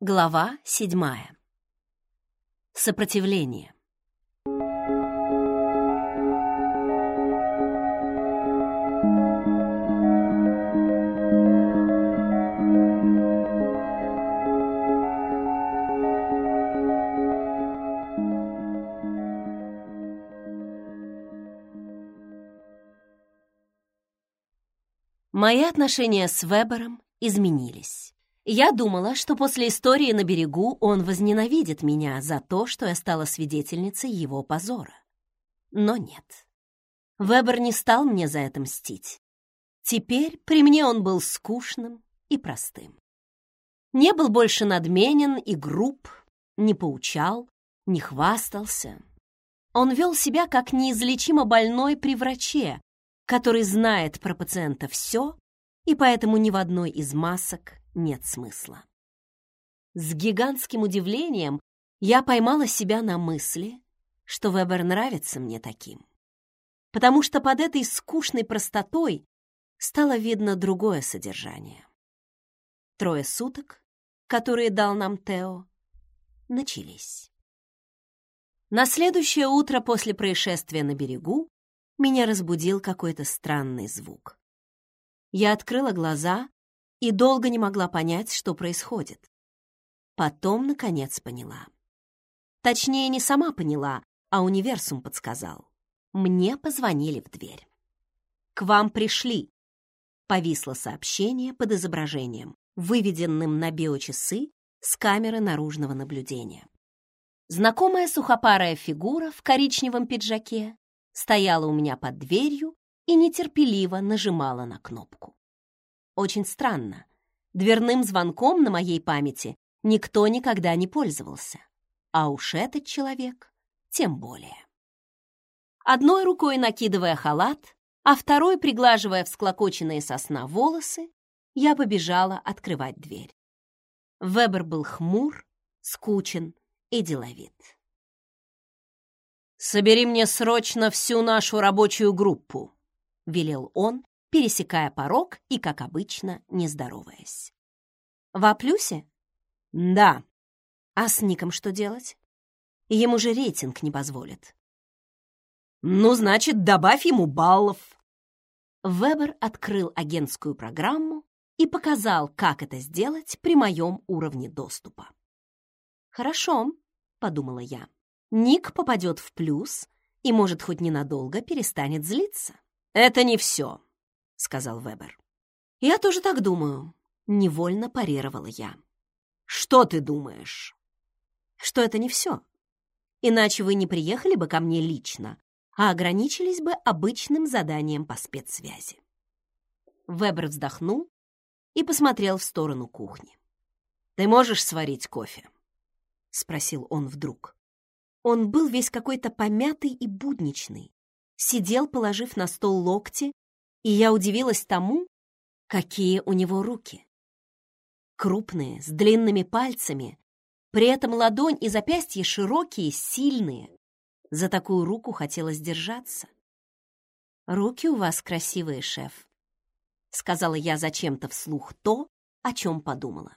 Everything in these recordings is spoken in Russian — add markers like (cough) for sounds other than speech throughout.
Глава седьмая. Сопротивление. Мои отношения с Вебером изменились. Я думала, что после истории на берегу он возненавидит меня за то, что я стала свидетельницей его позора. Но нет. Вебер не стал мне за это мстить. Теперь при мне он был скучным и простым. Не был больше надменен и груб, не поучал, не хвастался. Он вел себя как неизлечимо больной при враче, который знает про пациента все, и поэтому ни в одной из масок нет смысла. С гигантским удивлением я поймала себя на мысли, что Вебер нравится мне таким. Потому что под этой скучной простотой стало видно другое содержание. Трое суток, которые дал нам Тео, начались. На следующее утро после происшествия на берегу меня разбудил какой-то странный звук. Я открыла глаза и долго не могла понять, что происходит. Потом, наконец, поняла. Точнее, не сама поняла, а универсум подсказал. Мне позвонили в дверь. «К вам пришли!» Повисло сообщение под изображением, выведенным на биочасы с камеры наружного наблюдения. Знакомая сухопарая фигура в коричневом пиджаке стояла у меня под дверью и нетерпеливо нажимала на кнопку. Очень странно. Дверным звонком на моей памяти никто никогда не пользовался. А уж этот человек тем более. Одной рукой накидывая халат, а второй приглаживая всклокоченные сосна волосы, я побежала открывать дверь. Вебер был хмур, скучен и деловит. «Собери мне срочно всю нашу рабочую группу», — велел он, пересекая порог и, как обычно, не здороваясь. «В плюсе?» «Да». «А с Ником что делать? Ему же рейтинг не позволит». «Ну, значит, добавь ему баллов». Вебер открыл агентскую программу и показал, как это сделать при моем уровне доступа. «Хорошо», — подумала я. «Ник попадет в плюс и, может, хоть ненадолго перестанет злиться». «Это не все», — сказал Вебер. «Я тоже так думаю», — невольно парировала я. «Что ты думаешь?» «Что это не все. Иначе вы не приехали бы ко мне лично, а ограничились бы обычным заданием по спецсвязи». Вебер вздохнул и посмотрел в сторону кухни. «Ты можешь сварить кофе?» — спросил он вдруг. Он был весь какой-то помятый и будничный, сидел, положив на стол локти и я удивилась тому, какие у него руки. Крупные, с длинными пальцами, при этом ладонь и запястье широкие, сильные. За такую руку хотелось держаться. «Руки у вас красивые, шеф», — сказала я зачем-то вслух то, о чем подумала.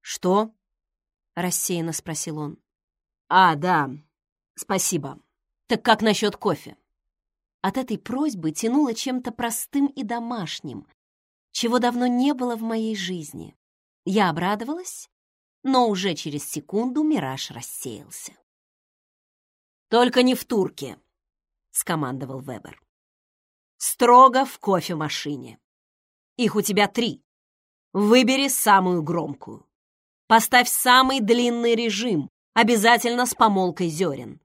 «Что?» — рассеянно спросил он. «А, да, спасибо. Так как насчет кофе?» От этой просьбы тянуло чем-то простым и домашним, чего давно не было в моей жизни. Я обрадовалась, но уже через секунду мираж рассеялся. «Только не в турке», — скомандовал Вебер. «Строго в кофемашине. Их у тебя три. Выбери самую громкую. Поставь самый длинный режим, обязательно с помолкой зерен.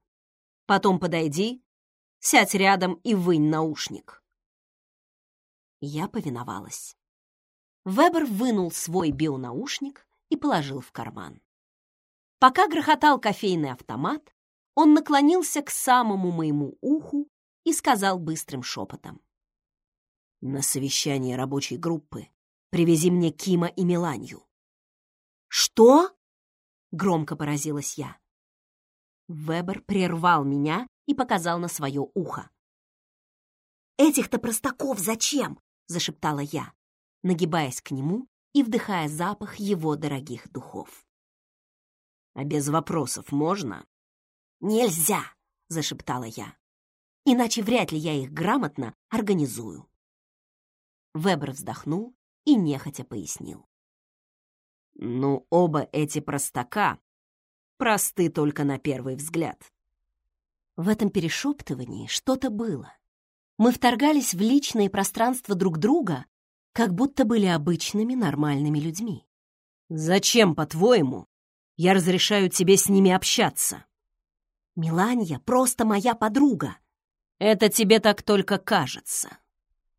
Потом подойди Сядь рядом и вынь наушник». Я повиновалась. Вебер вынул свой бионаушник и положил в карман. Пока грохотал кофейный автомат, он наклонился к самому моему уху и сказал быстрым шепотом. «На совещание рабочей группы привези мне Кима и Миланью». «Что?» — громко поразилась я. Вебер прервал меня и показал на свое ухо. «Этих-то простаков зачем?» — зашептала я, нагибаясь к нему и вдыхая запах его дорогих духов. А без вопросов можно? Нельзя, зашептала я. Иначе вряд ли я их грамотно организую. Вебер вздохнул и нехотя пояснил. Ну, оба эти простака просты только на первый взгляд. В этом перешептывании что-то было. Мы вторгались в личное пространство друг друга, как будто были обычными нормальными людьми. «Зачем, по-твоему, я разрешаю тебе с ними общаться?» «Миланья просто моя подруга». «Это тебе так только кажется.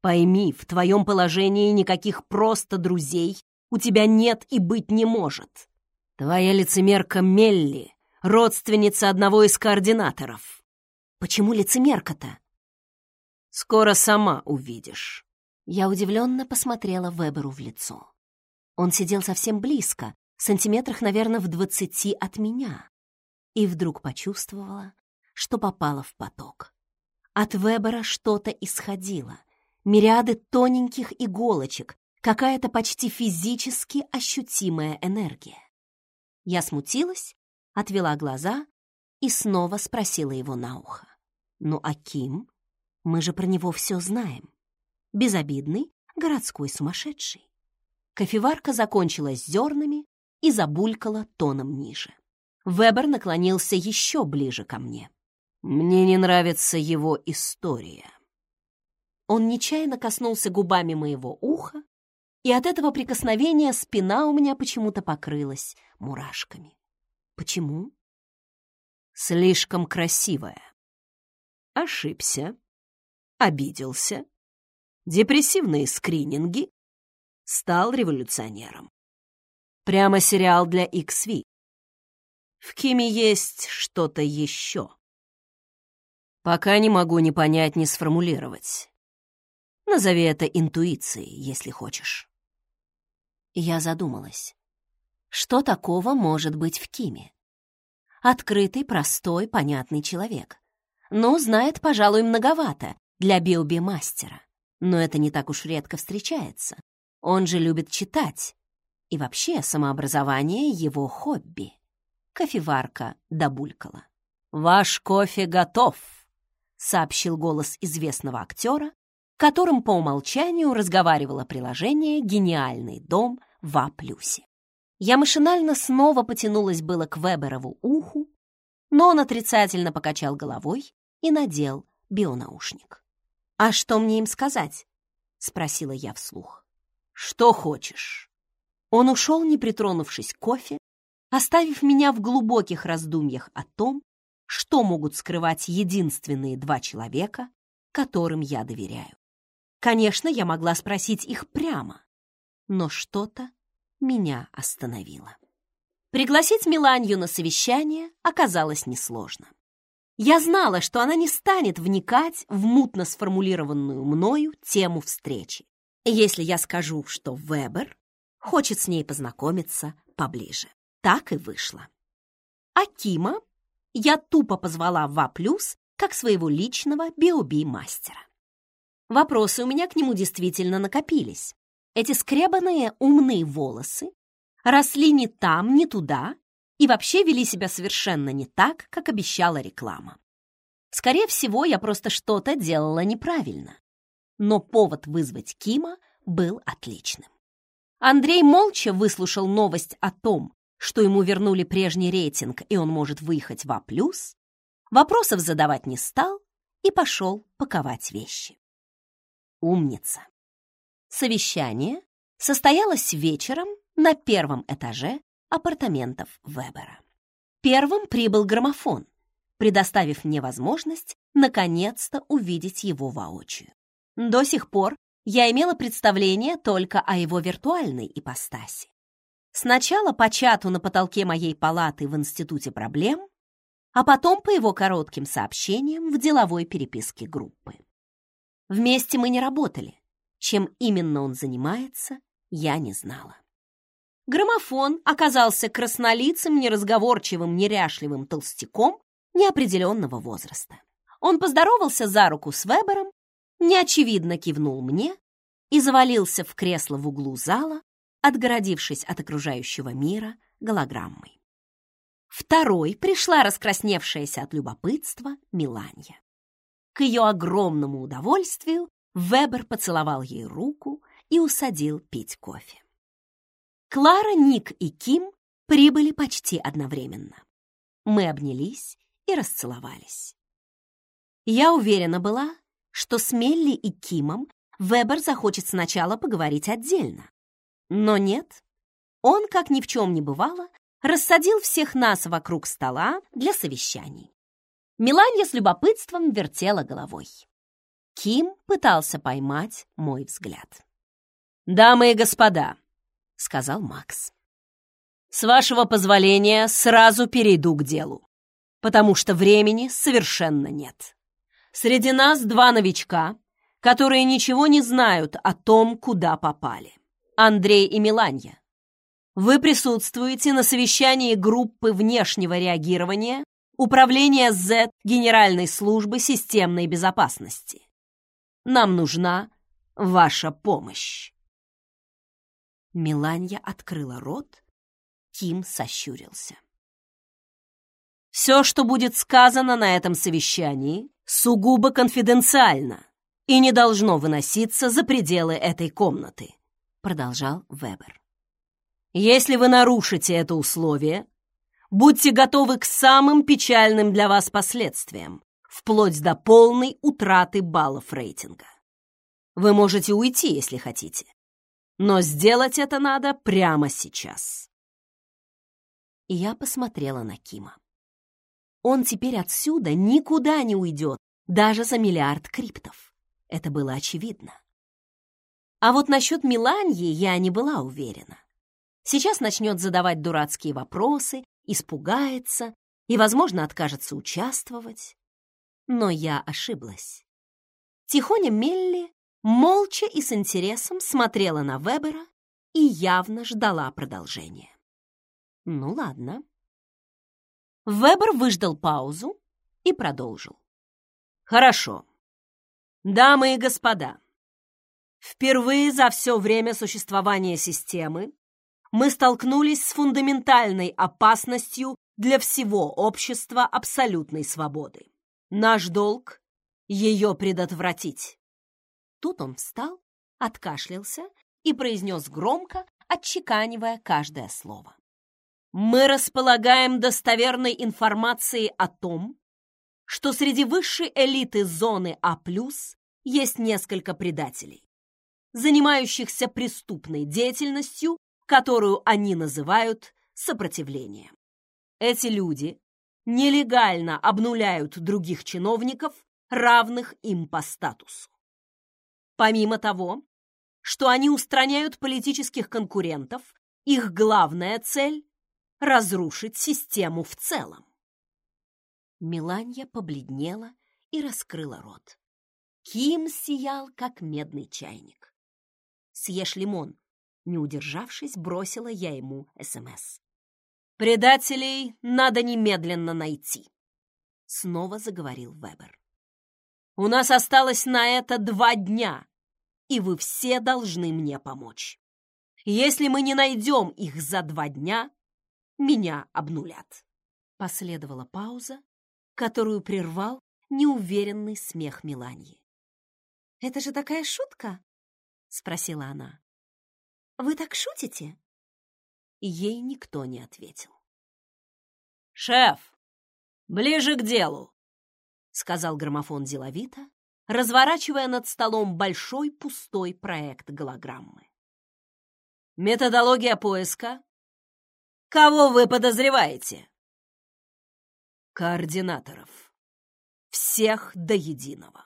Пойми, в твоем положении никаких просто друзей у тебя нет и быть не может. Твоя лицемерка Мелли — родственница одного из координаторов. Почему лицемерка-то? Скоро сама увидишь. Я удивленно посмотрела Веберу в лицо. Он сидел совсем близко, сантиметрах, наверное, в двадцати от меня, и вдруг почувствовала, что попала в поток. От Вебера что-то исходило, мириады тоненьких иголочек, какая-то почти физически ощутимая энергия. Я смутилась, отвела глаза и снова спросила его на ухо. «Ну а Ким? Мы же про него все знаем. Безобидный городской сумасшедший». Кофеварка закончилась зернами и забулькала тоном ниже. Вебер наклонился еще ближе ко мне. «Мне не нравится его история». Он нечаянно коснулся губами моего уха, и от этого прикосновения спина у меня почему-то покрылась мурашками. Почему? Слишком красивая. Ошибся, обиделся, депрессивные скрининги, стал революционером. Прямо сериал для XV. В Киме есть что-то еще. Пока не могу ни понять, ни сформулировать. Назови это интуицией, если хочешь. Я задумалась. Что такого может быть в Киме? Открытый, простой, понятный человек. Ну, знает, пожалуй, многовато для биоби-мастера. Но это не так уж редко встречается. Он же любит читать. И вообще самообразование — его хобби. Кофеварка добулькала. «Ваш кофе готов», — сообщил голос известного актера, которым по умолчанию разговаривало приложение «Гениальный дом» в А+. Я машинально снова потянулась было к Веберову уху, но он отрицательно покачал головой и надел бионаушник. «А что мне им сказать?» — спросила я вслух. «Что хочешь». Он ушел, не притронувшись к кофе, оставив меня в глубоких раздумьях о том, что могут скрывать единственные два человека, которым я доверяю. Конечно, я могла спросить их прямо, но что-то меня остановило. Пригласить Миланью на совещание оказалось несложно. Я знала, что она не станет вникать в мутно сформулированную мною тему встречи, если я скажу, что Вебер хочет с ней познакомиться поближе. Так и вышло. А Кима я тупо позвала в А+, как своего личного биоби-мастера. Вопросы у меня к нему действительно накопились. Эти скребанные умные волосы росли не там, не туда и вообще вели себя совершенно не так, как обещала реклама. Скорее всего, я просто что-то делала неправильно. Но повод вызвать Кима был отличным. Андрей молча выслушал новость о том, что ему вернули прежний рейтинг, и он может выехать в А+, вопросов задавать не стал и пошел паковать вещи. Умница. Совещание состоялось вечером на первом этаже апартаментов Вебера. Первым прибыл граммофон, предоставив мне возможность наконец-то увидеть его воочию. До сих пор я имела представление только о его виртуальной ипостаси. Сначала по чату на потолке моей палаты в Институте проблем, а потом по его коротким сообщениям в деловой переписке группы. Вместе мы не работали. Чем именно он занимается, я не знала. Граммофон оказался краснолицым, неразговорчивым, неряшливым толстяком неопределенного возраста. Он поздоровался за руку с Вебером, неочевидно кивнул мне и завалился в кресло в углу зала, отгородившись от окружающего мира голограммой. Второй пришла раскрасневшаяся от любопытства Миланья. К ее огромному удовольствию Вебер поцеловал ей руку и усадил пить кофе. Клара, Ник и Ким прибыли почти одновременно. Мы обнялись и расцеловались. Я уверена была, что с Мелли и Кимом Вебер захочет сначала поговорить отдельно. Но нет, он, как ни в чем не бывало, рассадил всех нас вокруг стола для совещаний. Миланья с любопытством вертела головой. Ким пытался поймать мой взгляд. «Дамы и господа», — сказал Макс, — «с вашего позволения сразу перейду к делу, потому что времени совершенно нет. Среди нас два новичка, которые ничего не знают о том, куда попали. Андрей и Миланья. Вы присутствуете на совещании группы внешнего реагирования Управления Z Генеральной службы системной безопасности. Нам нужна ваша помощь. Миланья открыла рот, Ким сощурился. Все, что будет сказано на этом совещании, сугубо конфиденциально и не должно выноситься за пределы этой комнаты, продолжал Вебер. Если вы нарушите это условие, будьте готовы к самым печальным для вас последствиям, вплоть до полной утраты баллов рейтинга. Вы можете уйти, если хотите, но сделать это надо прямо сейчас. Я посмотрела на Кима. Он теперь отсюда никуда не уйдет, даже за миллиард криптов. Это было очевидно. А вот насчет Миланьи я не была уверена. Сейчас начнет задавать дурацкие вопросы, испугается и, возможно, откажется участвовать. Но я ошиблась. Тихоня Мелли молча и с интересом смотрела на Вебера и явно ждала продолжения. Ну ладно. Вебер выждал паузу и продолжил. Хорошо. Дамы и господа, впервые за все время существования системы мы столкнулись с фундаментальной опасностью для всего общества абсолютной свободы. Наш долг — ее предотвратить. Тут он встал, откашлялся и произнес громко, отчеканивая каждое слово. Мы располагаем достоверной информацией о том, что среди высшей элиты зоны А+, есть несколько предателей, занимающихся преступной деятельностью которую они называют сопротивлением. Эти люди нелегально обнуляют других чиновников, равных им по статусу. Помимо того, что они устраняют политических конкурентов, их главная цель — разрушить систему в целом. Миланья побледнела и раскрыла рот. Ким сиял, как медный чайник. «Съешь лимон», не удержавшись, бросила я ему СМС. «Предателей надо немедленно найти», — снова заговорил Вебер. «У нас осталось на это два дня, и вы все должны мне помочь. Если мы не найдем их за два дня, меня обнулят». Последовала пауза, которую прервал неуверенный смех Миланьи. «Это же такая шутка?» — спросила она. Вы так шутите?» Ей никто не ответил. «Шеф, ближе к делу!» — сказал граммофон деловито, разворачивая над столом большой пустой проект голограммы. «Методология поиска? Кого вы подозреваете?» «Координаторов. Всех до единого».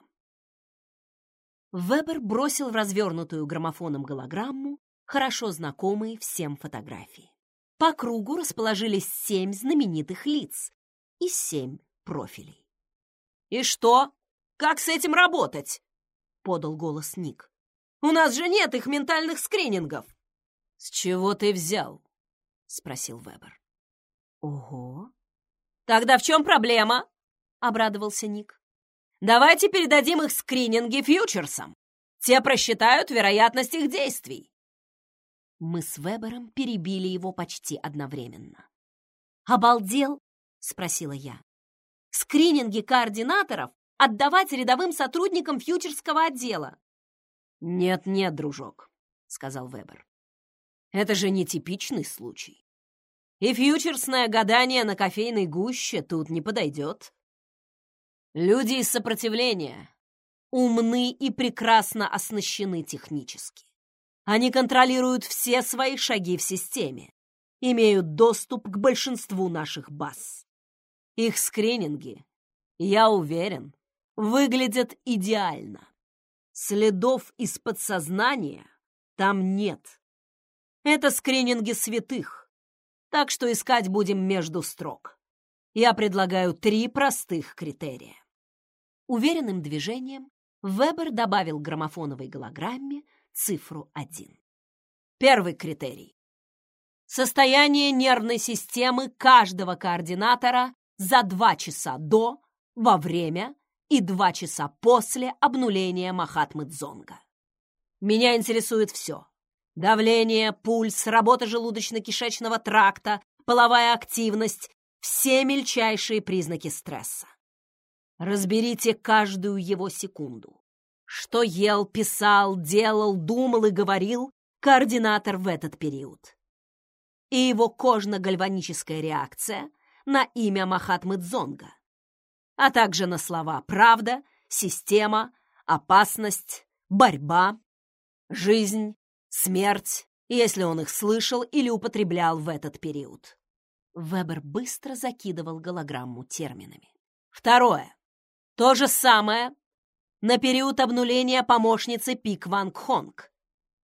Вебер бросил в развернутую граммофоном голограмму хорошо знакомые всем фотографии. По кругу расположились семь знаменитых лиц и семь профилей. «И что? Как с этим работать?» — подал голос Ник. «У нас же нет их ментальных скринингов!» «С чего ты взял?» — спросил Вебер. «Ого!» «Тогда в чем проблема?» — обрадовался Ник. «Давайте передадим их скрининги фьючерсам. Те просчитают вероятность их действий. Мы с Вебером перебили его почти одновременно. «Обалдел?» — спросила я. «Скрининги координаторов отдавать рядовым сотрудникам фьючерского отдела?» «Нет-нет, дружок», — сказал Вебер. «Это же не типичный случай. И фьючерсное гадание на кофейной гуще тут не подойдет. Люди из сопротивления умны и прекрасно оснащены технически. Они контролируют все свои шаги в системе, имеют доступ к большинству наших баз. Их скрининги, я уверен, выглядят идеально. Следов из подсознания там нет. Это скрининги святых, так что искать будем между строк. Я предлагаю три простых критерия. Уверенным движением Вебер добавил граммофоновой голограмме цифру 1. Первый критерий. Состояние нервной системы каждого координатора за два часа до, во время и два часа после обнуления Махатмы Дзонга. Меня интересует все. Давление, пульс, работа желудочно-кишечного тракта, половая активность, все мельчайшие признаки стресса. Разберите каждую его секунду. Что ел, писал, делал, думал и говорил координатор в этот период. И его кожно-гальваническая реакция на имя Махатмы Дзонга, а также на слова «правда», «система», «опасность», «борьба», «жизнь», «смерть», если он их слышал или употреблял в этот период. Вебер быстро закидывал голограмму терминами. Второе. То же самое на период обнуления помощницы Пик Ван Хонг.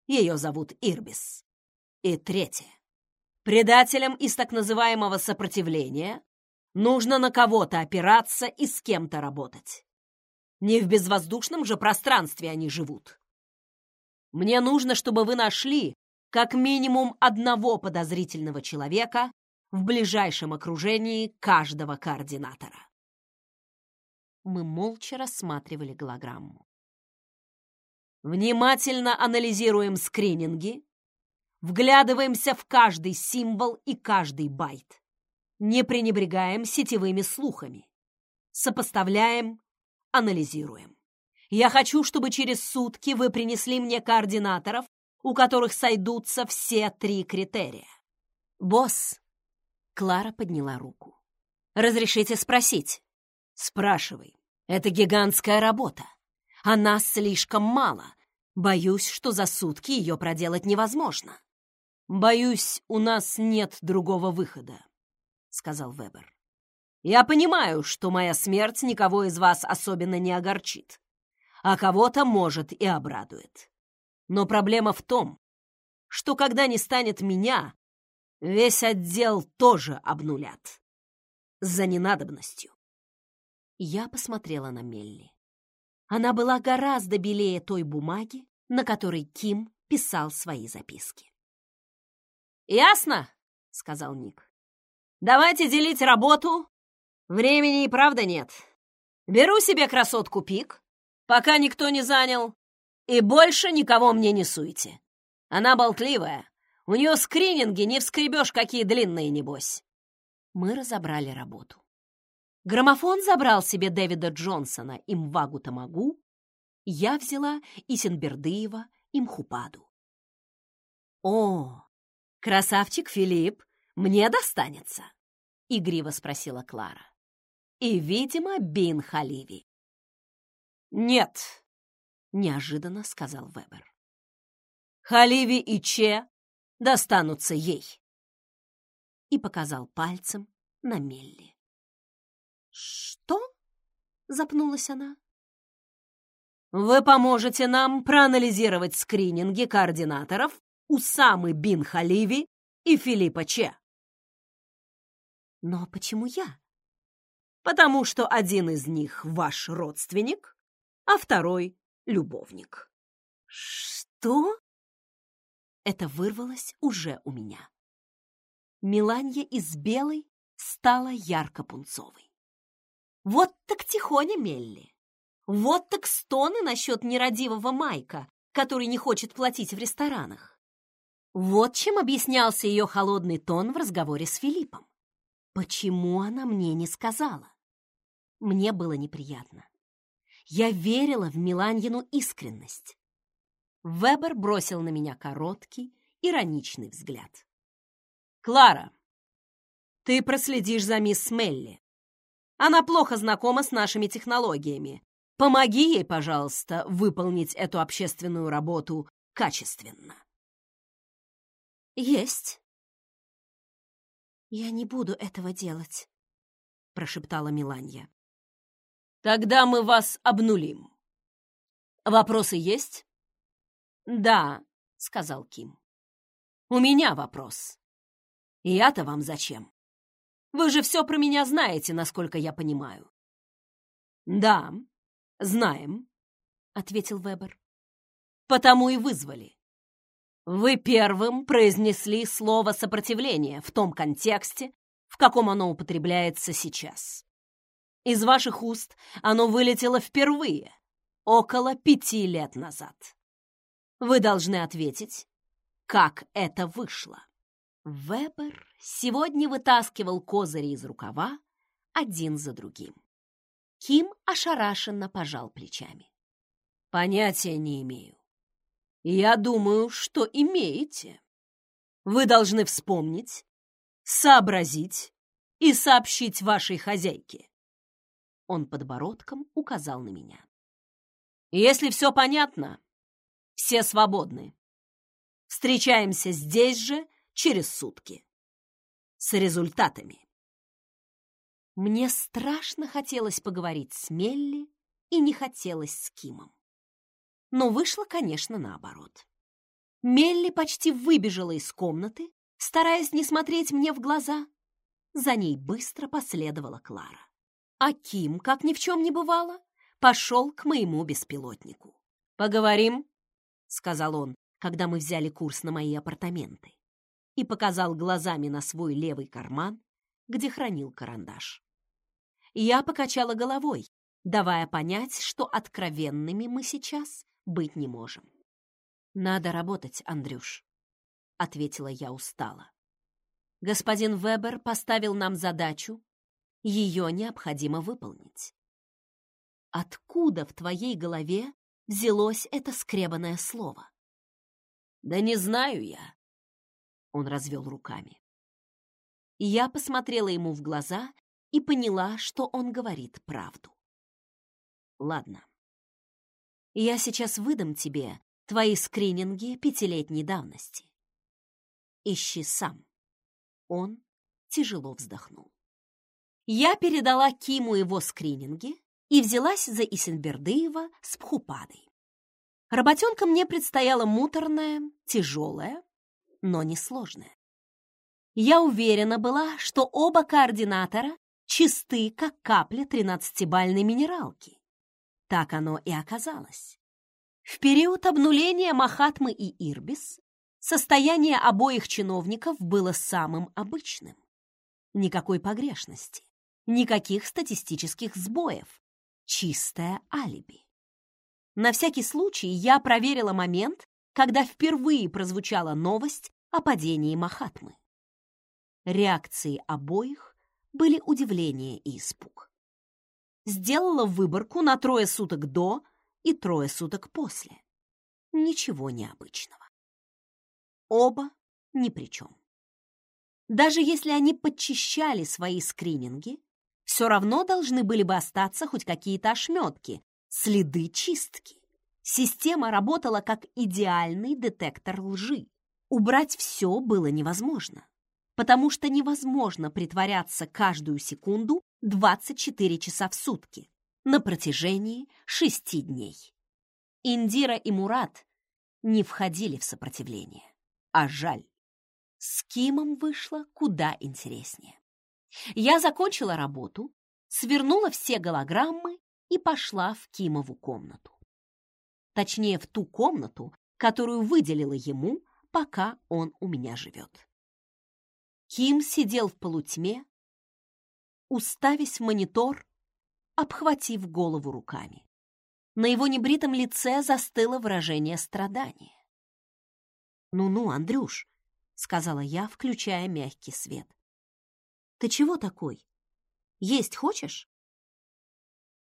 Ее зовут Ирбис. И третье. Предателям из так называемого сопротивления нужно на кого-то опираться и с кем-то работать. Не в безвоздушном же пространстве они живут. Мне нужно, чтобы вы нашли как минимум одного подозрительного человека в ближайшем окружении каждого координатора мы молча рассматривали голограмму. Внимательно анализируем скрининги, вглядываемся в каждый символ и каждый байт. Не пренебрегаем сетевыми слухами. Сопоставляем, анализируем. Я хочу, чтобы через сутки вы принесли мне координаторов, у которых сойдутся все три критерия. «Босс!» Клара подняла руку. «Разрешите спросить?» «Спрашивай». Это гигантская работа. А нас слишком мало. Боюсь, что за сутки ее проделать невозможно. Боюсь, у нас нет другого выхода, сказал Вебер. Я понимаю, что моя смерть никого из вас особенно не огорчит, а кого-то, может, и обрадует. Но проблема в том, что когда не станет меня, весь отдел тоже обнулят. За ненадобностью. Я посмотрела на Мелли. Она была гораздо белее той бумаги, на которой Ким писал свои записки. «Ясно», — сказал Ник. «Давайте делить работу. Времени и правда нет. Беру себе красотку Пик, пока никто не занял, и больше никого мне не суйте. Она болтливая. У нее скрининги не вскребешь, какие длинные, небось». Мы разобрали работу. Граммофон забрал себе Дэвида Джонсона и Мвагу Тамагу, я взяла Исенбердыева и Мхупаду. «О, красавчик Филипп мне достанется?» — игриво спросила Клара. «И, видимо, Бин Халиви». «Нет», — неожиданно сказал Вебер. «Халиви и Че достанутся ей» и показал пальцем на Мелли. «Что?» — запнулась она. «Вы поможете нам проанализировать скрининги координаторов Усамы Бин Халиви и Филиппа Че». «Но почему я?» «Потому что один из них ваш родственник, а второй — любовник». «Что?» Это вырвалось уже у меня. Миланья из белой стала ярко-пунцовой. Вот так тихоня Мелли. Вот так стоны насчет нерадивого Майка, который не хочет платить в ресторанах. Вот чем объяснялся ее холодный тон в разговоре с Филиппом. Почему она мне не сказала? Мне было неприятно. Я верила в Миланьину искренность. Вебер бросил на меня короткий, ироничный взгляд. «Клара, ты проследишь за мисс Мелли. Она плохо знакома с нашими технологиями. Помоги ей, пожалуйста, выполнить эту общественную работу качественно». «Есть». «Я не буду этого делать», — прошептала Миланья. «Тогда мы вас обнулим. Вопросы есть?» «Да», — сказал Ким. «У меня вопрос. Я-то вам зачем? Вы же все про меня знаете, насколько я понимаю». «Да, знаем», — ответил Вебер. «Потому и вызвали. Вы первым произнесли слово «сопротивление» в том контексте, в каком оно употребляется сейчас. Из ваших уст оно вылетело впервые, около пяти лет назад. Вы должны ответить, как это вышло. Вебер сегодня вытаскивал козыри из рукава один за другим. Ким ошарашенно пожал плечами. Понятия не имею. Я думаю, что имеете. Вы должны вспомнить, сообразить и сообщить вашей хозяйке. Он подбородком указал на меня. Если все понятно, все свободны. Встречаемся здесь же через сутки. С результатами. Мне страшно хотелось поговорить с Мелли и не хотелось с Кимом. Но вышло, конечно, наоборот. Мелли почти выбежала из комнаты, стараясь не смотреть мне в глаза. За ней быстро последовала Клара. А Ким, как ни в чем не бывало, пошел к моему беспилотнику. «Поговорим?» — сказал он, когда мы взяли курс на мои апартаменты, и показал глазами на свой левый карман, где хранил карандаш. Я покачала головой, давая понять, что откровенными мы сейчас быть не можем. «Надо работать, Андрюш», — ответила я устало. «Господин Вебер поставил нам задачу, ее необходимо выполнить». «Откуда в твоей голове взялось это скребанное слово? Да не знаю я. Он развел руками. Я посмотрела ему в глаза и поняла, что он говорит правду. Ладно. Я сейчас выдам тебе твои скрининги пятилетней давности. Ищи сам. Он тяжело вздохнул. Я передала Киму его скрининги, и взялась за Исенбердыева с Пхупадой. Работенка мне предстояла муторная, тяжелая, но несложная. Я уверена была, что оба координатора чисты, как капля тринадцатибальной минералки. Так оно и оказалось. В период обнуления Махатмы и Ирбис состояние обоих чиновников было самым обычным. Никакой погрешности, никаких статистических сбоев, чистое алиби. На всякий случай я проверила момент, когда впервые прозвучала новость о падении Махатмы. Реакции обоих были удивление и испуг. Сделала выборку на трое суток до и трое суток после. Ничего необычного. Оба ни при чем. Даже если они подчищали свои скрининги, все равно должны были бы остаться хоть какие-то ошметки, следы чистки. Система работала как идеальный детектор лжи. Убрать все было невозможно, потому что невозможно притворяться каждую секунду 24 часа в сутки на протяжении шести дней. Индира и Мурат не входили в сопротивление. А жаль. С Кимом вышло куда интереснее. Я закончила работу, свернула все голограммы и пошла в Кимову комнату. Точнее, в ту комнату, которую выделила ему, пока он у меня живет. Ким сидел в полутьме, уставясь в монитор, обхватив голову руками. На его небритом лице застыло выражение страдания. «Ну-ну, Андрюш», — сказала я, включая мягкий свет. Ты чего такой? Есть хочешь?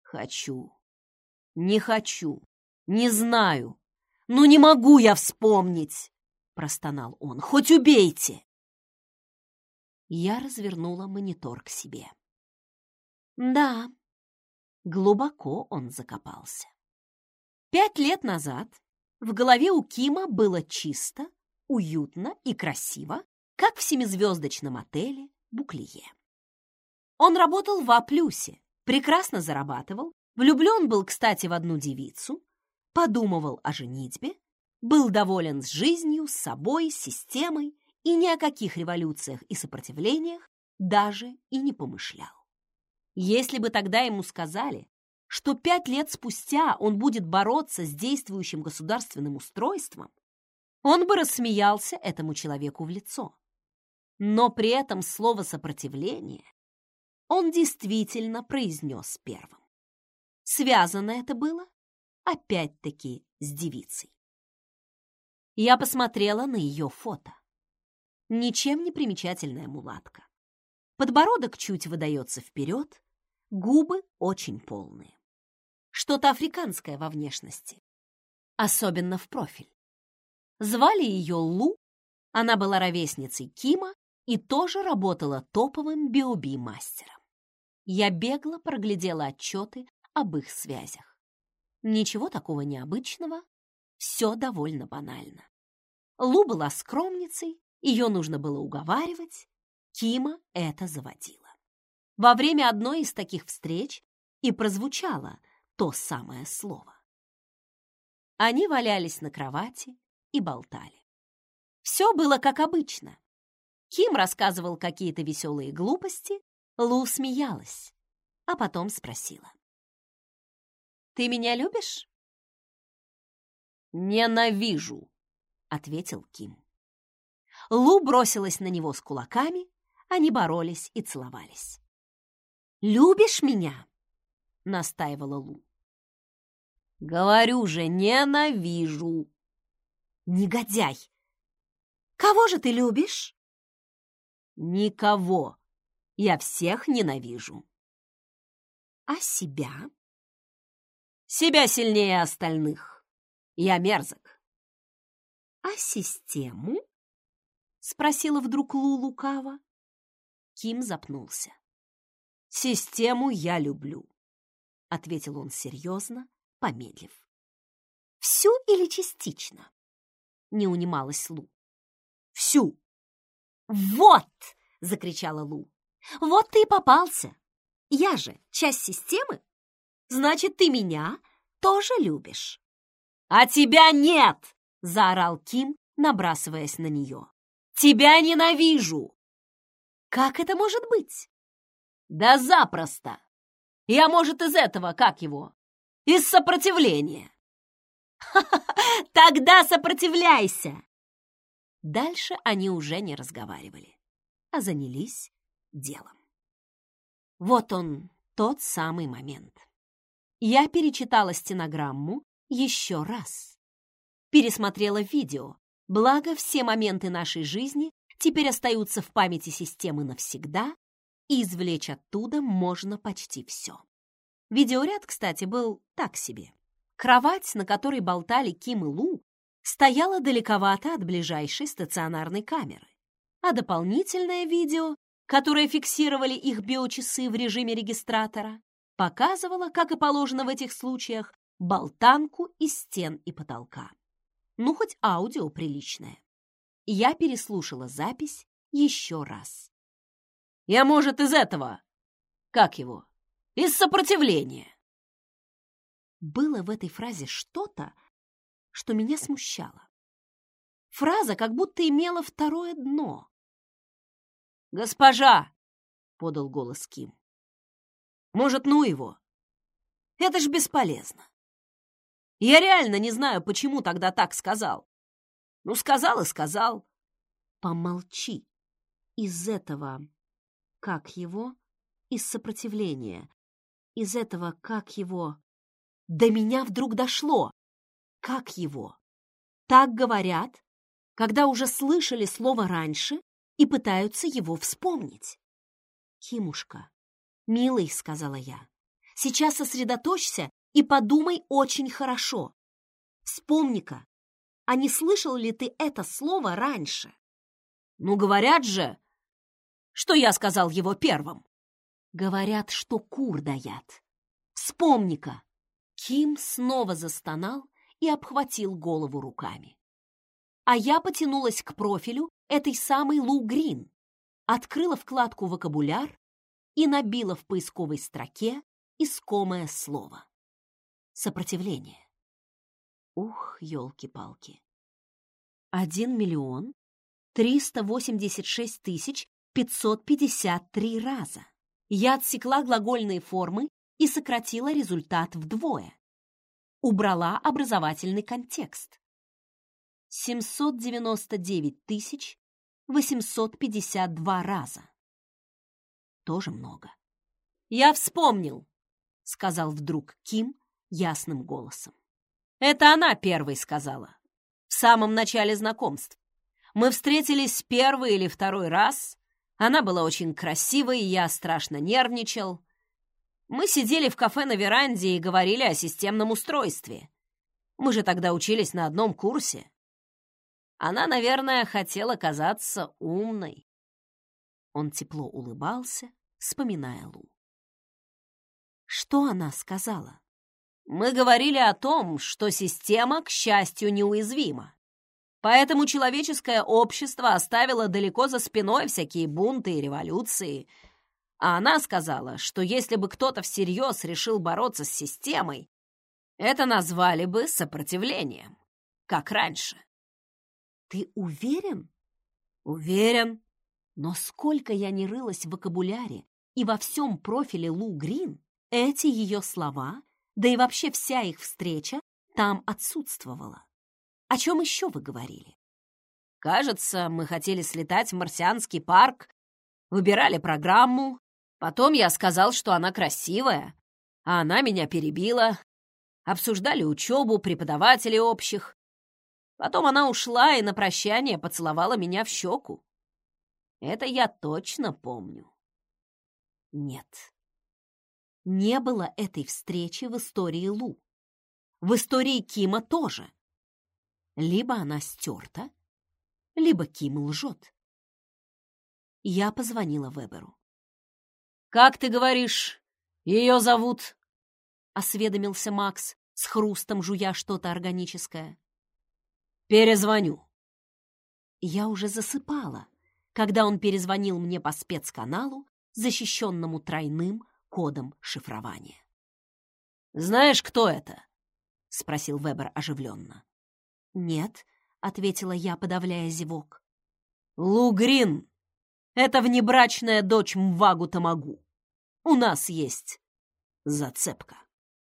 Хочу. Не хочу. Не знаю. Ну не могу я вспомнить, простонал он. Хоть убейте. Я развернула монитор к себе. Да, глубоко он закопался. Пять лет назад в голове у Кима было чисто, уютно и красиво, как в семизвездочном отеле Буклие. Он работал в А+, прекрасно зарабатывал, влюблен был, кстати, в одну девицу, подумывал о женитьбе, был доволен с жизнью, с собой, системой и ни о каких революциях и сопротивлениях даже и не помышлял. Если бы тогда ему сказали, что пять лет спустя он будет бороться с действующим государственным устройством, он бы рассмеялся этому человеку в лицо. Но при этом слово «сопротивление» он действительно произнес первым. Связано это было, опять-таки, с девицей. Я посмотрела на ее фото. Ничем не примечательная мулатка. Подбородок чуть выдается вперед, губы очень полные что-то африканское во внешности, особенно в профиль. Звали ее Лу, она была ровесницей Кима и тоже работала топовым биоби-мастером. Я бегло проглядела отчеты об их связях. Ничего такого необычного, все довольно банально. Лу была скромницей, ее нужно было уговаривать, Кима это заводила. Во время одной из таких встреч и прозвучало то самое слово. Они валялись на кровати и болтали. Все было как обычно. Ким рассказывал какие-то веселые глупости, Лу смеялась, а потом спросила. «Ты меня любишь?» «Ненавижу», — ответил Ким. Лу бросилась на него с кулаками, они боролись и целовались. «Любишь меня?» — настаивала Лу. Говорю же, ненавижу. Негодяй! Кого же ты любишь? Никого. Я всех ненавижу. А себя? Себя сильнее остальных. Я мерзок. А систему? Спросила вдруг Лу лукаво. Ким запнулся. «Систему я люблю», — ответил он серьезно, помедлив. «Всю или частично?» — не унималась Лу. «Всю!» «Вот!» — закричала Лу. «Вот ты и попался! Я же часть системы! Значит, ты меня тоже любишь!» «А тебя нет!» — заорал Ким, набрасываясь на нее. «Тебя ненавижу!» «Как это может быть?» «Да запросто! Я, может, из этого, как его, из сопротивления. (laughs) Тогда сопротивляйся! Дальше они уже не разговаривали, а занялись делом. Вот он, тот самый момент. Я перечитала стенограмму еще раз. Пересмотрела видео, благо все моменты нашей жизни теперь остаются в памяти системы навсегда, и извлечь оттуда можно почти все. Видеоряд, кстати, был так себе. Кровать, на которой болтали Ким и Лу, стояла далековато от ближайшей стационарной камеры, а дополнительное видео, которое фиксировали их биочасы в режиме регистратора, показывало, как и положено в этих случаях, болтанку из стен и потолка. Ну, хоть аудио приличное. Я переслушала запись еще раз. «Я, может, из этого... Как его? Из сопротивления. Было в этой фразе что-то, что меня смущало. Фраза как будто имела второе дно. «Госпожа!» — подал голос Ким. «Может, ну его? Это ж бесполезно. Я реально не знаю, почему тогда так сказал. Ну, сказал и сказал. Помолчи. Из этого, как его, из сопротивления, из этого, как его... До меня вдруг дошло. Как его? Так говорят, когда уже слышали слово раньше и пытаются его вспомнить. «Кимушка, милый», — сказала я, — «сейчас сосредоточься и подумай очень хорошо. Вспомни-ка, а не слышал ли ты это слово раньше?» «Ну, говорят же, что я сказал его первым». «Говорят, что кур даят. Вспомни-ка!» Ким снова застонал и обхватил голову руками. А я потянулась к профилю этой самой Лу Грин, открыла вкладку «Вокабуляр» и набила в поисковой строке искомое слово. Сопротивление. Ух, елки-палки. Один миллион триста восемьдесят шесть тысяч пятьсот пятьдесят три раза. Я отсекла глагольные формы и сократила результат вдвое. Убрала образовательный контекст. 799 тысяч 852 раза. Тоже много. «Я вспомнил», — сказал вдруг Ким ясным голосом. «Это она первой сказала. В самом начале знакомств. Мы встретились первый или второй раз. Она была очень красивой, я страшно нервничал. Мы сидели в кафе на веранде и говорили о системном устройстве. Мы же тогда учились на одном курсе. Она, наверное, хотела казаться умной. Он тепло улыбался, вспоминая Лу. Что она сказала? Мы говорили о том, что система, к счастью, неуязвима. Поэтому человеческое общество оставило далеко за спиной всякие бунты и революции. А она сказала, что если бы кто-то всерьез решил бороться с системой, это назвали бы сопротивлением, как раньше. Ты уверен? Уверен. Но сколько я не рылась в вокабуляре и во всем профиле Лу Грин, эти ее слова, да и вообще вся их встреча там отсутствовала. О чем еще вы говорили? Кажется, мы хотели слетать в марсианский парк, выбирали программу. Потом я сказал, что она красивая, а она меня перебила. Обсуждали учебу, преподавателей общих. Потом она ушла и на прощание поцеловала меня в щеку. Это я точно помню. Нет. Не было этой встречи в истории Лу. В истории Кима тоже. Либо она стерта, либо Ким лжет. Я позвонила Веберу. «Как ты говоришь, ее зовут?» — осведомился Макс, с хрустом жуя что-то органическое. Перезвоню. Я уже засыпала, когда он перезвонил мне по спецканалу, защищенному тройным кодом шифрования. «Знаешь, кто это?» — спросил Вебер оживленно. «Нет», — ответила я, подавляя зевок. «Лу Грин! Это внебрачная дочь Мвагу Тамагу. У нас есть зацепка».